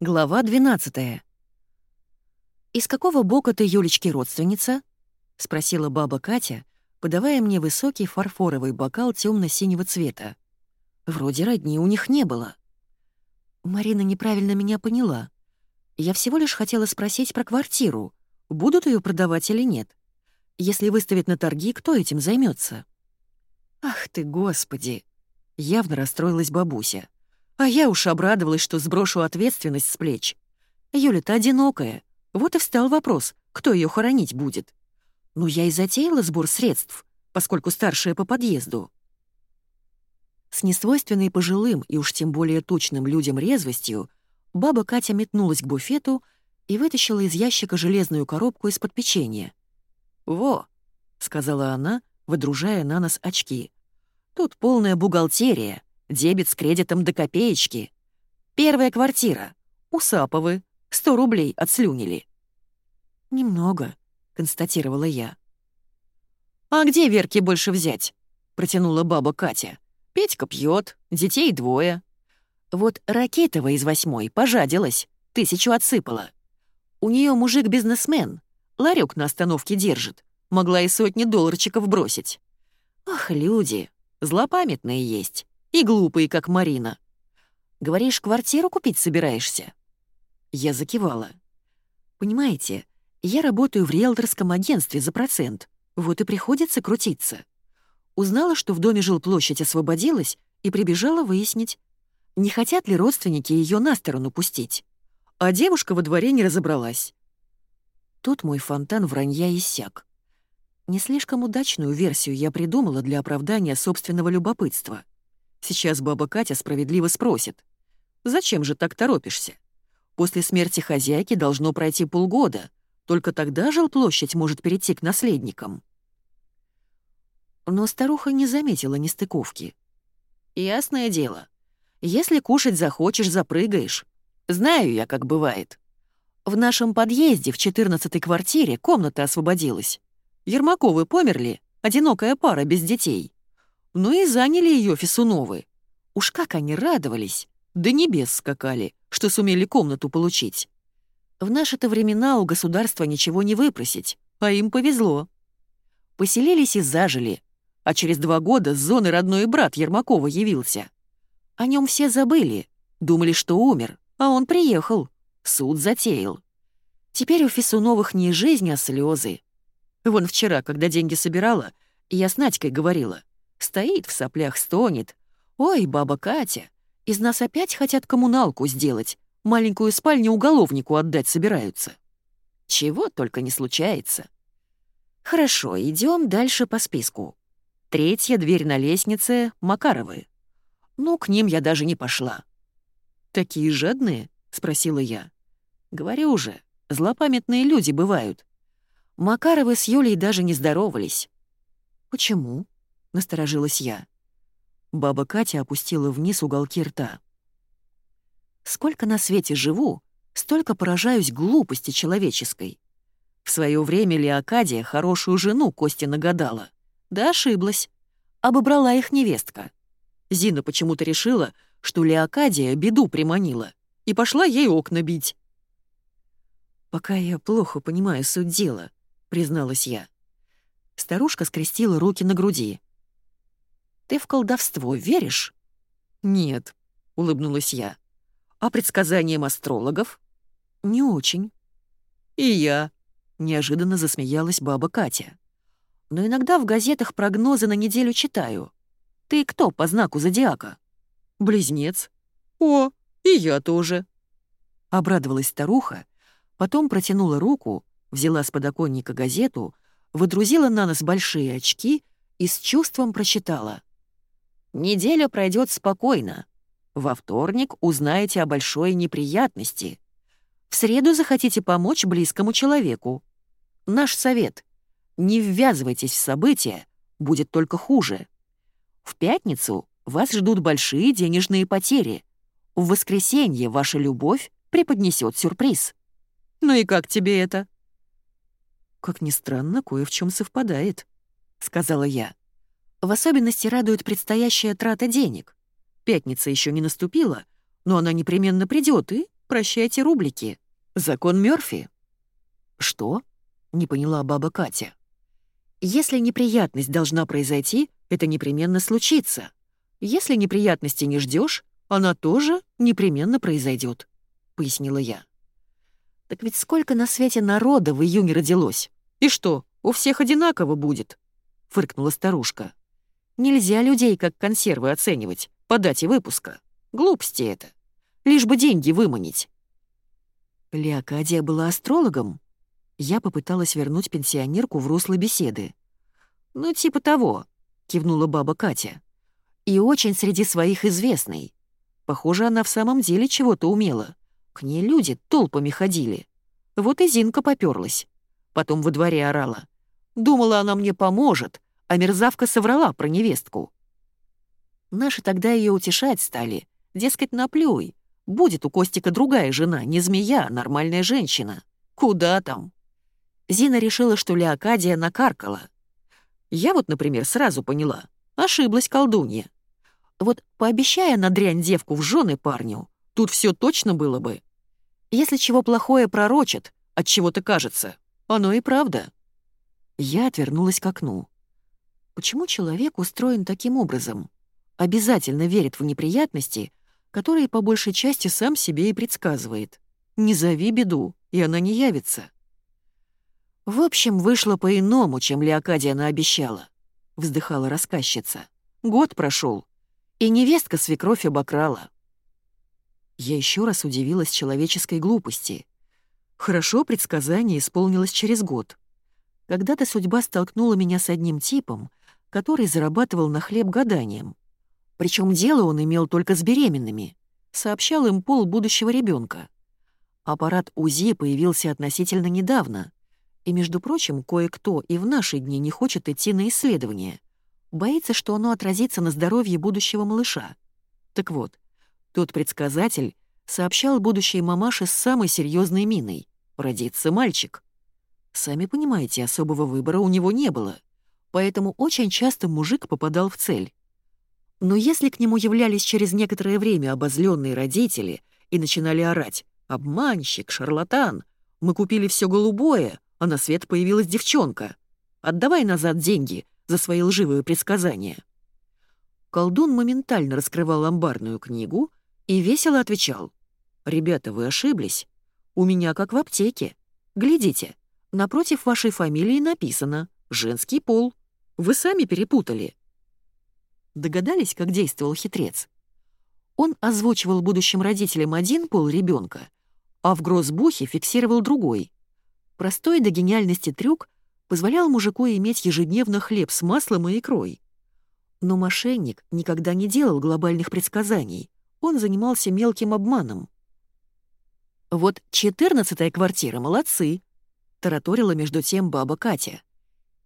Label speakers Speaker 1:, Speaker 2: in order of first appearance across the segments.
Speaker 1: Глава 12 «Из какого бока ты, Юлечки, родственница?» — спросила баба Катя, подавая мне высокий фарфоровый бокал темно синего цвета. Вроде родни у них не было. Марина неправильно меня поняла. Я всего лишь хотела спросить про квартиру, будут ее продавать или нет. Если выставить на торги, кто этим займется? «Ах ты, Господи!» — явно расстроилась бабуся. А я уж обрадовалась, что сброшу ответственность с плеч. Юля-то одинокая. Вот и встал вопрос, кто ее хоронить будет. Ну, я и затеяла сбор средств, поскольку старшая по подъезду. С несвойственной пожилым и уж тем более точным людям резвостью баба Катя метнулась к буфету и вытащила из ящика железную коробку из-под печенья. «Во», — сказала она, выдружая на нос очки. «Тут полная бухгалтерия. Дебет с кредитом до копеечки. Первая квартира. Усаповы. Сто рублей отслюнили. «Немного», — констатировала я. «А где Верке больше взять?» — протянула баба Катя. «Петька пьет, детей двое. Вот Ракетова из восьмой пожадилась, тысячу отсыпала. У нее мужик-бизнесмен, ларек на остановке держит, могла и сотни долларчиков бросить. Ах, люди, злопамятные есть и глупые, как Марина. Говоришь, квартиру купить собираешься?» Я закивала. «Понимаете, я работаю в риэлторском агентстве за процент, вот и приходится крутиться. Узнала, что в доме жилплощадь освободилась, и прибежала выяснить, не хотят ли родственники ее на сторону пустить. А девушка во дворе не разобралась. Тут мой фонтан вранья иссяк. Не слишком удачную версию я придумала для оправдания собственного любопытства — Сейчас баба Катя справедливо спросит. «Зачем же так торопишься? После смерти хозяйки должно пройти полгода. Только тогда жилплощадь может перейти к наследникам». Но старуха не заметила нестыковки. «Ясное дело. Если кушать захочешь, запрыгаешь. Знаю я, как бывает. В нашем подъезде в четырнадцатой квартире комната освободилась. Ермаковы померли, одинокая пара без детей. Ну и заняли ее Фесуновы. Уж как они радовались, до небес скакали, что сумели комнату получить. В наши-то времена у государства ничего не выпросить, а им повезло. Поселились и зажили, а через два года с зоны родной брат Ермакова явился. О нем все забыли, думали, что умер, а он приехал, суд затеял. Теперь у Фесуновых не жизнь, а слезы. Вон вчера, когда деньги собирала, я с Надькой говорила. Стоит в соплях, стонет. «Ой, баба Катя, из нас опять хотят коммуналку сделать, маленькую спальню уголовнику отдать собираются». Чего только не случается. Хорошо, идем дальше по списку. Третья дверь на лестнице — Макаровы. Ну, к ним я даже не пошла. «Такие жадные?» — спросила я. «Говорю же, злопамятные люди бывают. Макаровы с Юлей даже не здоровались». «Почему?» — насторожилась я. Баба Катя опустила вниз уголки рта. «Сколько на свете живу, столько поражаюсь глупости человеческой. В свое время Леокадия хорошую жену Кости нагадала. Да ошиблась. Обобрала их невестка. Зина почему-то решила, что Леокадия беду приманила, и пошла ей окна бить. «Пока я плохо понимаю суть дела», — призналась я. Старушка скрестила руки на груди. Ты в колдовство веришь?» «Нет», — улыбнулась я. «А предсказаниям астрологов?» «Не очень». «И я», — неожиданно засмеялась баба Катя. «Но иногда в газетах прогнозы на неделю читаю. Ты кто по знаку зодиака?» «Близнец». «О, и я тоже». Обрадовалась старуха, потом протянула руку, взяла с подоконника газету, выдрузила на нос большие очки и с чувством прочитала. Неделя пройдет спокойно. Во вторник узнаете о большой неприятности. В среду захотите помочь близкому человеку. Наш совет — не ввязывайтесь в события, будет только хуже. В пятницу вас ждут большие денежные потери. В воскресенье ваша любовь преподнесет сюрприз. Ну и как тебе это? Как ни странно, кое в чем совпадает, сказала я. В особенности радует предстоящая трата денег. Пятница еще не наступила, но она непременно придет и Прощайте рублики. Закон Мёрфи». «Что?» — не поняла баба Катя. «Если неприятность должна произойти, это непременно случится. Если неприятности не ждешь, она тоже непременно произойдет, пояснила я. Так ведь сколько на свете народа в июне родилось? И что, у всех одинаково будет? фыркнула старушка. Нельзя людей как консервы оценивать по дате выпуска. Глупости это. Лишь бы деньги выманить. Леокадия была астрологом? Я попыталась вернуть пенсионерку в русло беседы. «Ну, типа того», — кивнула баба Катя. «И очень среди своих известной. Похоже, она в самом деле чего-то умела. К ней люди толпами ходили. Вот и Зинка попёрлась. Потом во дворе орала. Думала, она мне поможет, а мерзавка соврала про невестку. Наши тогда ее утешать стали. Дескать, наплюй. Будет у Костика другая жена, не змея, а нормальная женщина. Куда там? Зина решила, что Леокадия накаркала. Я вот, например, сразу поняла. Ошиблась колдунья. Вот пообещая на дрянь девку в жены парню, тут все точно было бы. Если чего плохое пророчат, от чего-то кажется, оно и правда. Я отвернулась к окну. Почему человек устроен таким образом? Обязательно верит в неприятности, которые по большей части сам себе и предсказывает. Не зови беду, и она не явится. В общем, вышло по-иному, чем Леокадия наобещала, вздыхала рассказчица. Год прошел, и невестка свекровь обокрала. Я еще раз удивилась человеческой глупости. Хорошо предсказание исполнилось через год. Когда-то судьба столкнула меня с одним типом, который зарабатывал на хлеб гаданием. Причем дело он имел только с беременными. Сообщал им пол будущего ребенка. Аппарат УЗИ появился относительно недавно. И, между прочим, кое-кто и в наши дни не хочет идти на исследование. Боится, что оно отразится на здоровье будущего малыша. Так вот, тот предсказатель сообщал будущей мамаше с самой серьезной миной — родится мальчик. Сами понимаете, особого выбора у него не было, поэтому очень часто мужик попадал в цель. Но если к нему являлись через некоторое время обозленные родители и начинали орать «Обманщик, шарлатан! Мы купили все голубое, а на свет появилась девчонка! Отдавай назад деньги, за свои лживые предсказания. Колдун моментально раскрывал амбарную книгу и весело отвечал. «Ребята, вы ошиблись. У меня как в аптеке. Глядите, напротив вашей фамилии написано «женский пол». Вы сами перепутали». Догадались, как действовал хитрец? Он озвучивал будущим родителям один пол ребенка, а в грозбухе фиксировал другой. Простой до гениальности трюк позволял мужику иметь ежедневно хлеб с маслом и икрой. Но мошенник никогда не делал глобальных предсказаний, он занимался мелким обманом. «Вот четырнадцатая квартира, молодцы!» — тараторила между тем баба Катя.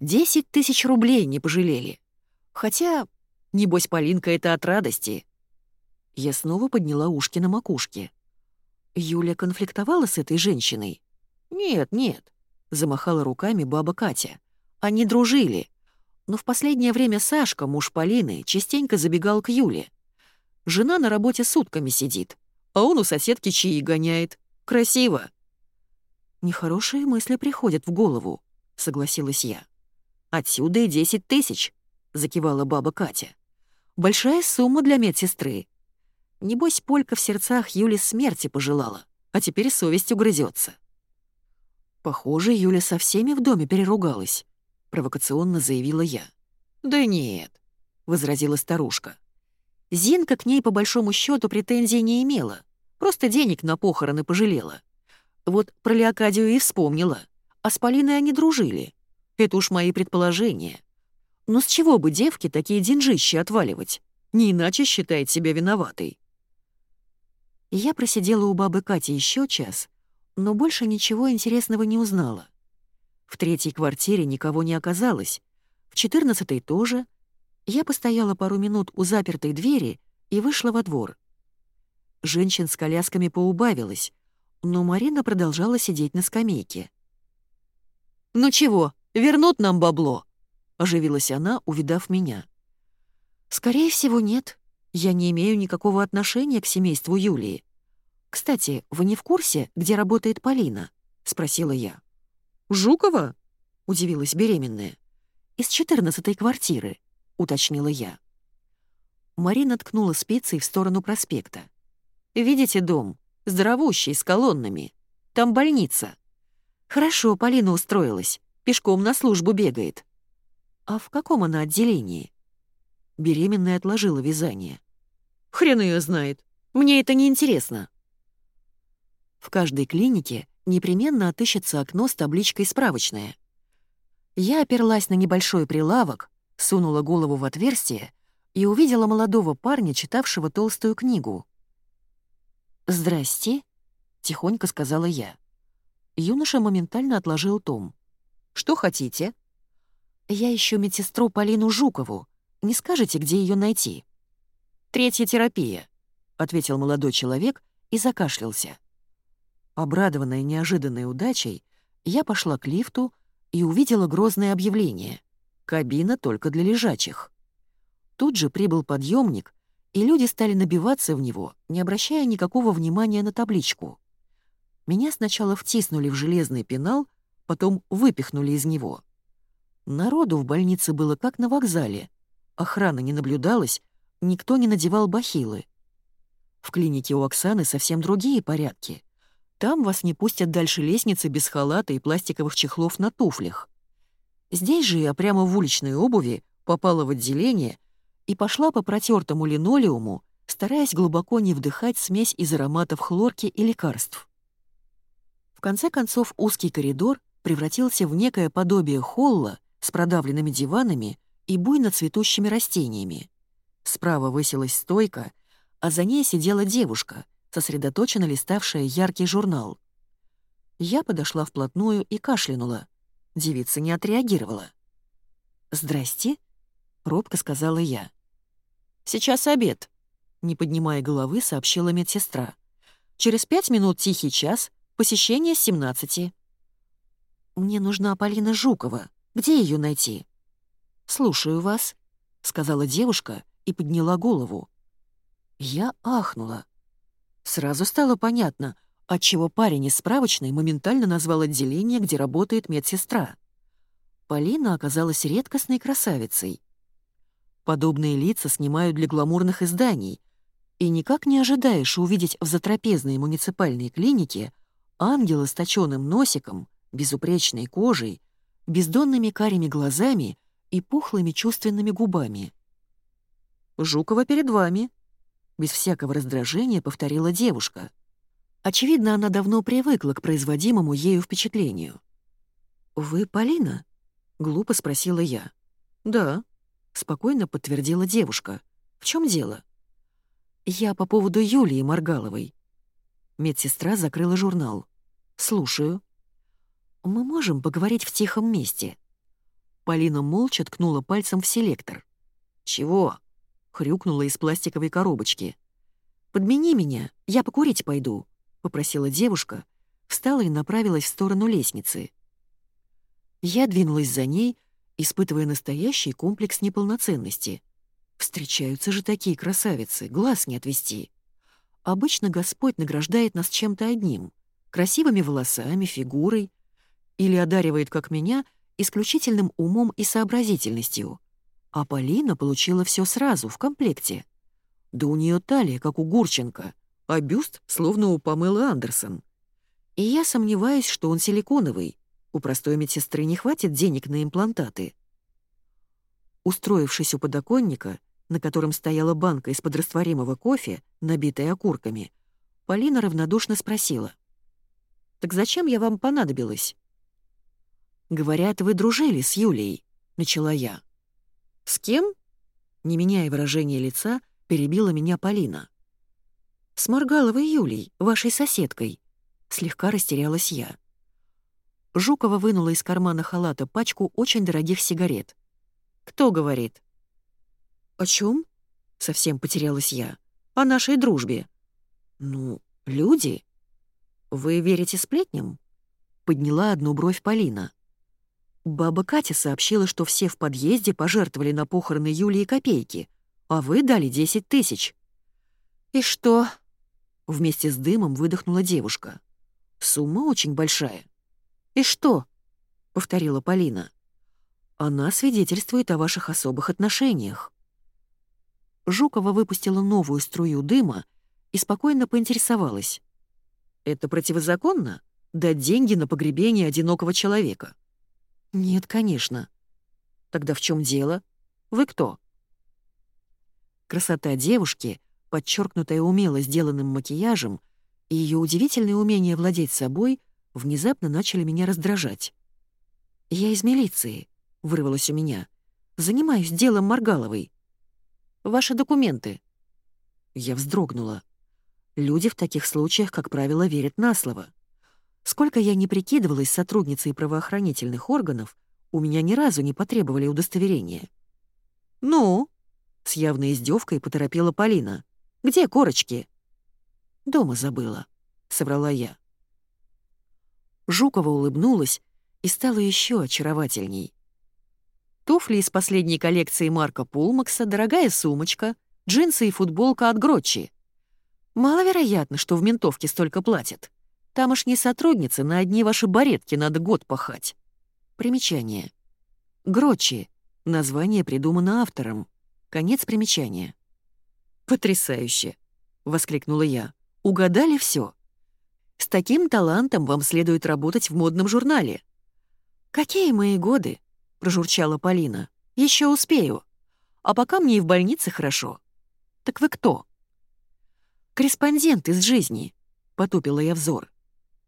Speaker 1: «Десять тысяч рублей не пожалели. Хотя, небось, Полинка это от радости». Я снова подняла ушки на макушке. Юля конфликтовала с этой женщиной? Нет, нет. Замахала руками баба Катя. Они дружили. Но в последнее время Сашка, муж Полины, частенько забегал к Юле. Жена на работе сутками сидит, а он у соседки чаи гоняет. Красиво. Нехорошие мысли приходят в голову, согласилась я. Отсюда и десять тысяч, закивала баба Катя. Большая сумма для медсестры. Небось, Полька в сердцах Юле смерти пожелала, а теперь совесть угрызется. «Похоже, Юля со всеми в доме переругалась», — провокационно заявила я. «Да нет», — возразила старушка. Зинка к ней по большому счету претензий не имела, просто денег на похороны пожалела. Вот про Леокадию и вспомнила, а с Полиной они дружили. Это уж мои предположения. Но с чего бы девке такие деньжищи отваливать? Не иначе считает себя виноватой. Я просидела у бабы Кати еще час, но больше ничего интересного не узнала. В третьей квартире никого не оказалось, в четырнадцатой тоже. Я постояла пару минут у запертой двери и вышла во двор. Женщин с колясками поубавилось, но Марина продолжала сидеть на скамейке. «Ну чего, вернут нам бабло?» — оживилась она, увидав меня. «Скорее всего, нет. Я не имею никакого отношения к семейству Юлии. «Кстати, вы не в курсе, где работает Полина?» — спросила я.
Speaker 2: «Жукова?»
Speaker 1: — удивилась беременная. «Из четырнадцатой квартиры», — уточнила я. Марина ткнула спицей в сторону проспекта. «Видите дом? Здоровущий, с колоннами. Там больница. Хорошо, Полина устроилась. Пешком на службу бегает. А в каком она отделении?» Беременная отложила вязание.
Speaker 2: «Хрен ее знает. Мне это не интересно.
Speaker 1: В каждой клинике непременно отыщется окно с табличкой «Справочная». Я оперлась на небольшой прилавок, сунула голову в отверстие и увидела молодого парня, читавшего толстую книгу. «Здрасте», — тихонько сказала я. Юноша моментально отложил том. «Что хотите?» «Я ищу медсестру Полину Жукову. Не скажете, где ее найти?» «Третья терапия», — ответил молодой человек и закашлялся. Обрадованная неожиданной удачей, я пошла к лифту и увидела грозное объявление. Кабина только для лежачих. Тут же прибыл подъемник, и люди стали набиваться в него, не обращая никакого внимания на табличку. Меня сначала втиснули в железный пенал, потом выпихнули из него. Народу в больнице было как на вокзале. Охрана не наблюдалась, никто не надевал бахилы. В клинике у Оксаны совсем другие порядки. Там вас не пустят дальше лестницы без халата и пластиковых чехлов на туфлях. Здесь же я прямо в уличной обуви попала в отделение и пошла по протертому линолеуму, стараясь глубоко не вдыхать смесь из ароматов хлорки и лекарств. В конце концов узкий коридор превратился в некое подобие холла с продавленными диванами и буйно цветущими растениями. Справа высилась стойка, а за ней сидела девушка — сосредоточенно листавшая яркий журнал. Я подошла вплотную и кашлянула. Девица не отреагировала. «Здрасте», — робко сказала я. «Сейчас обед», — не поднимая головы, сообщила медсестра. «Через пять минут тихий час, посещение с 17. «Мне нужна Полина Жукова. Где ее найти?» «Слушаю вас», — сказала девушка и подняла голову. Я ахнула. Сразу стало понятно, отчего парень из справочной моментально назвал отделение, где работает медсестра. Полина оказалась редкостной красавицей. Подобные лица снимают для гламурных изданий, и никак не ожидаешь увидеть в затрапезной муниципальной клинике ангела с точёным носиком, безупречной кожей, бездонными карими глазами и пухлыми чувственными губами. «Жукова перед вами», без всякого раздражения повторила девушка. Очевидно, она давно привыкла к производимому ею впечатлению. «Вы Полина?» — глупо спросила я. «Да», — спокойно подтвердила девушка. «В чем дело?» «Я по поводу Юлии Маргаловой». Медсестра закрыла журнал. «Слушаю». «Мы можем поговорить в тихом месте». Полина молча ткнула пальцем в селектор. «Чего?» — хрюкнула из пластиковой коробочки. «Подмени меня, я покурить пойду», — попросила девушка, встала и направилась в сторону лестницы. Я двинулась за ней, испытывая настоящий комплекс неполноценности. Встречаются же такие красавицы, глаз не отвести. Обычно Господь награждает нас чем-то одним — красивыми волосами, фигурой, или одаривает, как меня, исключительным умом и сообразительностью — а Полина получила все сразу, в комплекте. Да у нее талия, как у Гурченко, а бюст словно у Памелы Андерсон. И я сомневаюсь, что он силиконовый. У простой медсестры не хватит денег на имплантаты. Устроившись у подоконника, на котором стояла банка из-под растворимого кофе, набитая окурками, Полина равнодушно спросила. «Так зачем я вам понадобилась?» «Говорят, вы дружили с Юлией», — начала я. «С кем?» Не меняя выражения лица, перебила меня Полина. «С Маргаловой Юлей, вашей соседкой», — слегка растерялась я. Жукова вынула из кармана халата пачку очень дорогих сигарет. «Кто говорит?» «О чем? совсем потерялась я. «О нашей дружбе». «Ну, люди». «Вы верите сплетням?» — подняла одну бровь Полина. Баба Катя сообщила, что все в подъезде пожертвовали на похороны Юлии копейки, а вы дали 10 тысяч. «И что?» Вместе с дымом выдохнула девушка. Сумма очень большая. «И что?» — повторила Полина. «Она свидетельствует о ваших особых отношениях». Жукова выпустила новую струю дыма и спокойно поинтересовалась. «Это противозаконно? Дать деньги на погребение одинокого человека?» «Нет, конечно». «Тогда в чем дело? Вы кто?» Красота девушки, подчеркнутая умело сделанным макияжем, и ее удивительное умение владеть собой внезапно начали меня раздражать. «Я из милиции», — вырвалось у меня. «Занимаюсь делом Маргаловой». «Ваши документы». Я вздрогнула. Люди в таких случаях, как правило, верят на слово. Сколько я не прикидывалась сотрудницей правоохранительных органов, у меня ни разу не потребовали удостоверения. «Ну?» С явной издевкой поторопила Полина. «Где корочки?» «Дома забыла», — соврала я. Жукова улыбнулась и стала еще очаровательней. Туфли из последней коллекции Марка Пулмакса, дорогая сумочка, джинсы и футболка от Грочи. Маловероятно, что в ментовке столько платят. Тамошние сотрудницы на одни ваши баретки надо год пахать. Примечание. Грочи. Название придумано автором. Конец примечания. «Потрясающе!» — воскликнула я. «Угадали все. С таким талантом вам следует работать в модном журнале». «Какие мои годы?» — прожурчала Полина. Еще успею. А пока мне и в больнице хорошо. Так вы кто?» «Корреспондент из жизни», — потупила я взор.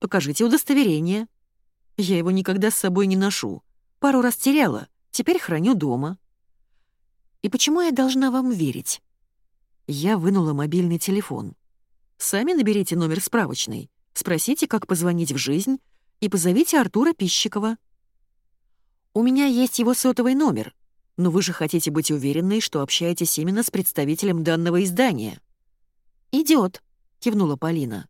Speaker 1: «Покажите удостоверение». «Я его никогда с собой не ношу. Пару раз теряла, теперь храню дома». И почему я должна вам верить? Я вынула мобильный телефон. Сами наберите номер справочной, спросите, как позвонить в жизнь, и позовите Артура Пищикова. У меня есть его сотовый номер, но вы же хотите быть уверенной, что общаетесь именно с представителем данного издания. Идет, кивнула Полина.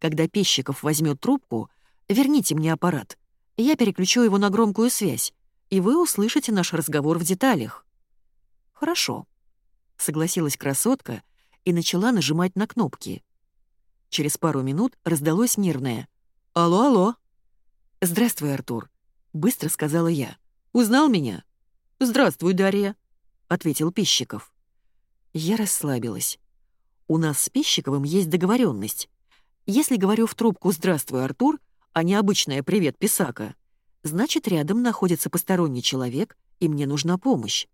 Speaker 1: Когда Пищиков возьмет трубку, верните мне аппарат. Я переключу его на громкую связь, и вы услышите наш разговор в деталях. «Хорошо», — согласилась красотка и начала нажимать на кнопки. Через пару минут раздалось нервное «Алло, алло!» «Здравствуй, Артур», — быстро сказала я. «Узнал меня?» «Здравствуй, Дарья», — ответил Пищиков. Я расслабилась. У нас с Пищиковым есть договоренность. Если говорю в трубку «Здравствуй, Артур», а не обычное «Привет, Писака», значит, рядом находится посторонний человек, и мне нужна помощь.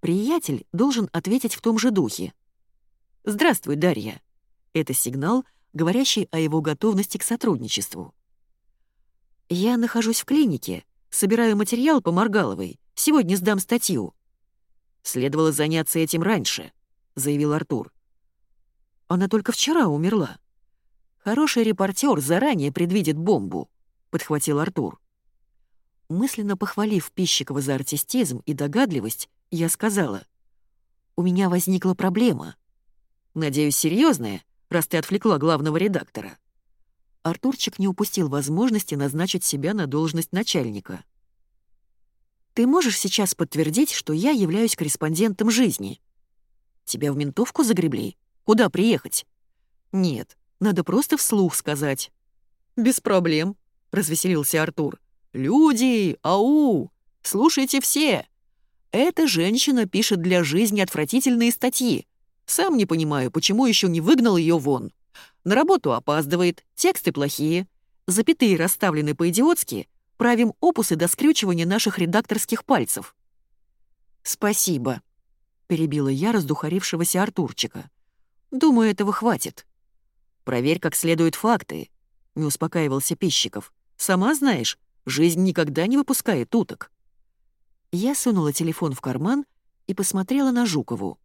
Speaker 1: Приятель должен ответить в том же духе. «Здравствуй, Дарья». Это сигнал, говорящий о его готовности к сотрудничеству. «Я нахожусь в клинике, собираю материал по Маргаловой, сегодня сдам статью». «Следовало заняться этим раньше», — заявил Артур. «Она только вчера умерла». «Хороший репортер заранее предвидит бомбу», — подхватил Артур. Мысленно похвалив Пищикова за артистизм и догадливость, я сказала. «У меня возникла проблема. Надеюсь, серьезная, раз ты отвлекла главного редактора». Артурчик не упустил возможности назначить себя на должность начальника. «Ты можешь сейчас подтвердить, что я являюсь корреспондентом жизни?» «Тебя в ментовку загребли? Куда приехать?» «Нет, надо просто вслух сказать». «Без проблем», — развеселился Артур. «Люди, ау! Слушайте все! Эта женщина пишет для жизни отвратительные статьи. Сам не понимаю, почему еще не выгнал ее вон. На работу опаздывает, тексты плохие, запятые расставлены по-идиотски, правим опусы до скрючивания наших редакторских пальцев. «Спасибо», — перебила я раздухарившегося Артурчика. «Думаю, этого хватит». «Проверь как следует факты», — не успокаивался Пищиков. «Сама знаешь, жизнь никогда не выпускает уток». Я сунула телефон в карман и посмотрела на Жукову.